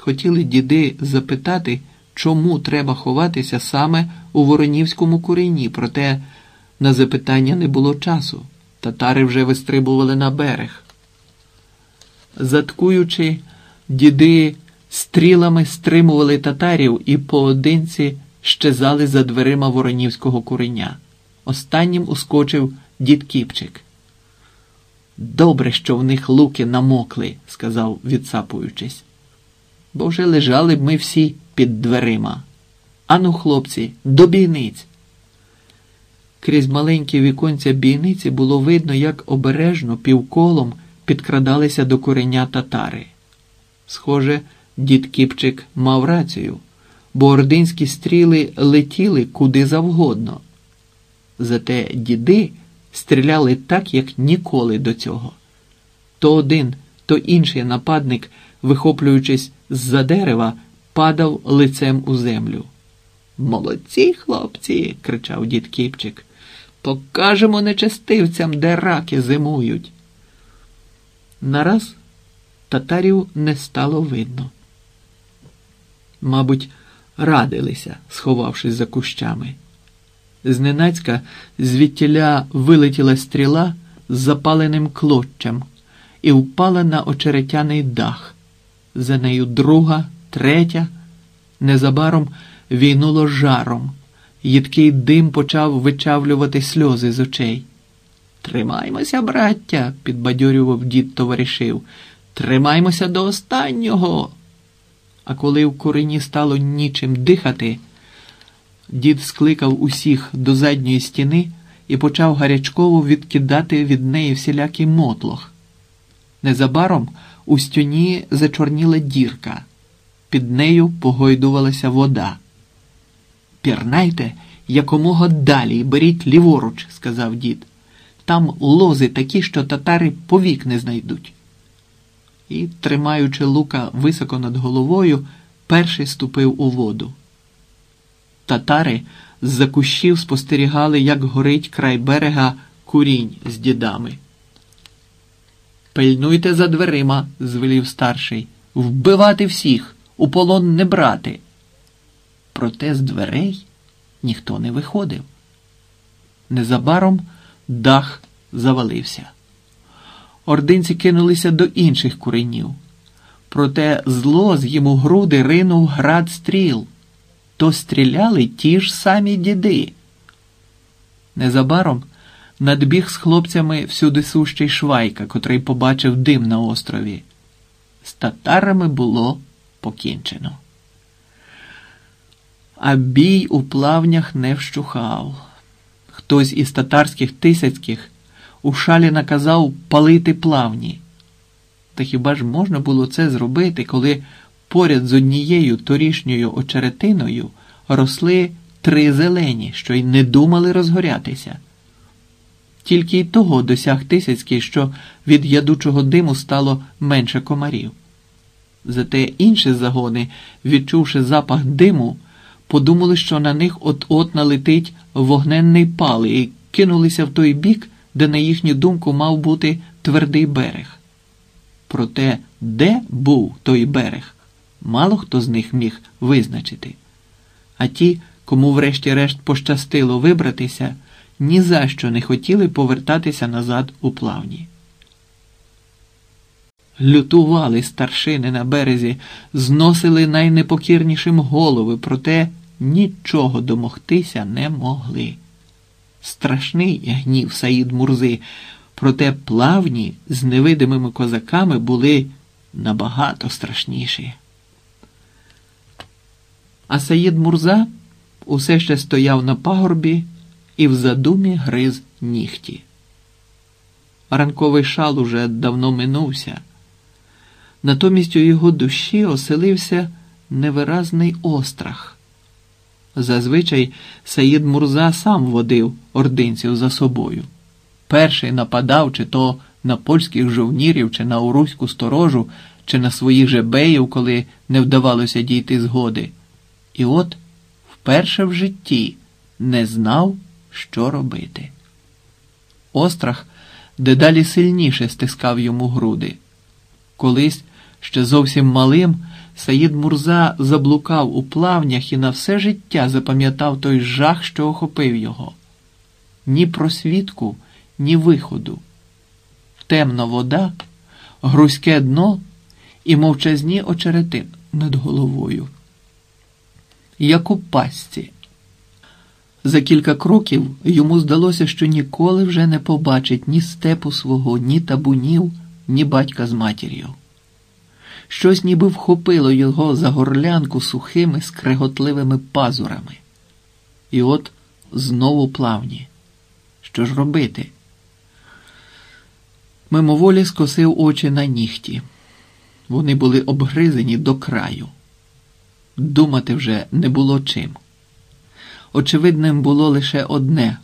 Хотіли діди запитати, чому треба ховатися саме у Воронівському курені, проте на запитання не було часу. Татари вже вистрибували на берег. Заткуючи, діди стрілами стримували татарів і поодинці щезали за дверима Воронівського куреня. Останнім ускочив дід Кіпчик. Добре, що в них луки намокли, сказав, відсапуючись. Бо вже лежали б ми всі під дверима. Ану, хлопці, до бійниць. Крізь маленькі віконця бійниці було видно, як обережно півколом підкрадалися до кореня татари. Схоже, дід Кіпчик мав рацію, бо ординські стріли летіли куди завгодно. Зате діди стріляли так, як ніколи до цього. То один, то інший нападник, вихоплюючись з-за дерева, падав лицем у землю. Молодці, хлопці, кричав дід Кіпчик. Покажемо нечестивцям, де раки зимують. Нараз татарів не стало видно. Мабуть, радилися, сховавшись за кущами. Зненацька звідтіля вилетіла стріла з запаленим клоччям і впала на очеретяний дах. За нею друга, третя. Незабаром війнуло жаром. Їдкий дим почав вичавлювати сльози з очей. Тримаймося, браття, підбадьорював дід товаришів. Тримаймося до останнього. А коли в курені стало нічим дихати, дід скликав усіх до задньої стіни і почав гарячково відкидати від неї всілякий мотлох. Незабаром у стіні зачорніла дірка, під нею погойдувалася вода. Пірнайте якомога далі беріть ліворуч, сказав дід. Там лози такі, що татари повік не знайдуть. І, тримаючи лука високо над головою, перший ступив у воду. Татари з-за кущів спостерігали, як горить край берега курінь з дідами. Пильнуйте за дверима, звелів старший, вбивати всіх, у полон не брати. Проте з дверей ніхто не виходив. Незабаром дах завалився. Ординці кинулися до інших куренів. Проте зло з їм у груди ринув град стріл. То стріляли ті ж самі діди. Незабаром надбіг з хлопцями всюди сущий швайка, котрий побачив дим на острові. З татарами було покінчено. А бій у плавнях не вщухав. Хтось із татарських тисяцьких у шалі наказав палити плавні. Та хіба ж можна було це зробити, коли поряд з однією торішньою очеретиною росли три зелені, що й не думали розгорятися? Тільки й того досяг Тисяцький, що від ядучого диму стало менше комарів. Зате інші загони, відчувши запах диму, подумали, що на них от-от налетить вогненний пал і кинулися в той бік, де, на їхню думку, мав бути твердий берег. Проте, де був той берег, мало хто з них міг визначити. А ті, кому врешті-решт пощастило вибратися, ні за що не хотіли повертатися назад у плавні. Лютували старшини на березі, зносили найнепокірнішим голови, проте нічого домогтися не могли. Страшний гнів Саїд Мурзи, проте плавні з невидимими козаками були набагато страшніші. А Саїд Мурза усе ще стояв на пагорбі і в задумі гриз нігті. Ранковий шал уже давно минувся. Натомість у його душі оселився невиразний острах. Зазвичай Саїд Мурза сам водив ординців за собою. Перший нападав чи то на польських жовнірів, чи на уруську сторожу, чи на своїх же беїв, коли не вдавалося дійти згоди. І от вперше в житті не знав, що робити. Острах дедалі сильніше стискав йому груди. Колись, ще зовсім малим, Саїд Мурза заблукав у плавнях і на все життя запам'ятав той жах, що охопив його. Ні просвідку, ні виходу. Темна вода, грузьке дно і мовчазні очерети над головою. Як у пастці. За кілька кроків йому здалося, що ніколи вже не побачить ні степу свого, ні табунів, ні батька з матір'ю. Щось ніби вхопило його за горлянку сухими, скреготливими пазурами. І от знову плавні. Що ж робити? Мимоволі скосив очі на нігті. Вони були обгризені до краю. Думати вже не було чим. Очевидним було лише одне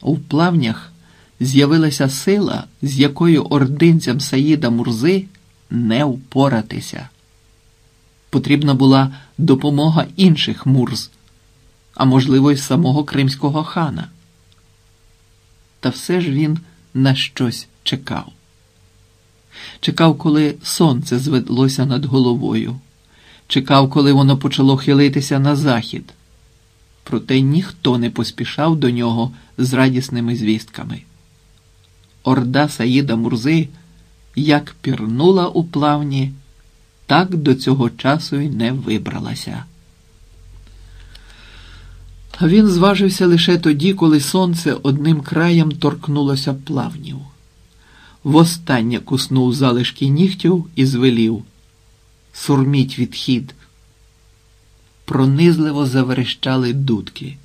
у плавнях з'явилася сила, з якою ординцям Саїда Мурзи не впоратися. Потрібна була допомога інших мурз, а можливо, й самого кримського хана. Та все ж він на щось чекав. Чекав, коли сонце зведлося над головою, чекав, коли воно почало хилитися на захід. Проте ніхто не поспішав до нього з радісними звістками. Орда Саїда Мурзи як пірнула у плавні, так до цього часу й не вибралася. Він зважився лише тоді, коли сонце одним краєм торкнулося плавнів. Востаннє куснув залишки нігтів і звелів Сурміть відхід. Пронизливо заверещали дудки.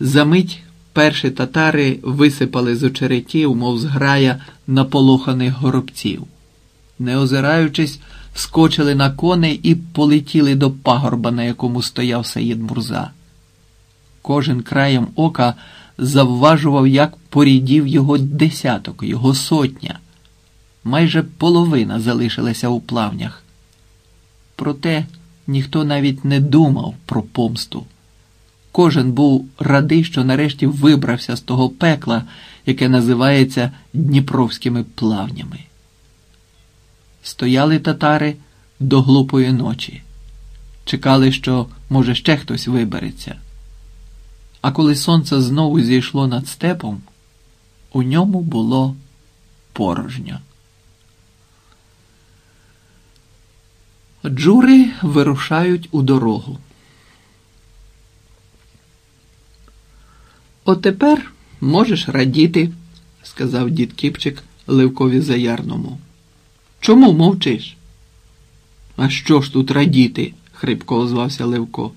Замить перші татари висипали з очеретів, мов зграя наполоханих горобців. Не озираючись, скочили на коней і полетіли до пагорба, на якому стояв Саїд Мурза. Кожен краєм ока завважував, як порідів його десяток, його сотня. Майже половина залишилася у плавнях. Проте ніхто навіть не думав про помсту. Кожен був радий, що нарешті вибрався з того пекла, яке називається Дніпровськими плавнями. Стояли татари до глупої ночі, чекали, що, може, ще хтось вибереться. А коли сонце знову зійшло над степом, у ньому було порожньо. Джури вирушають у дорогу. Отепер можеш радіти, сказав дід Кіпчик Левкові Заярному. Чому мовчиш? А що ж тут радіти? хрипко озвався Левко.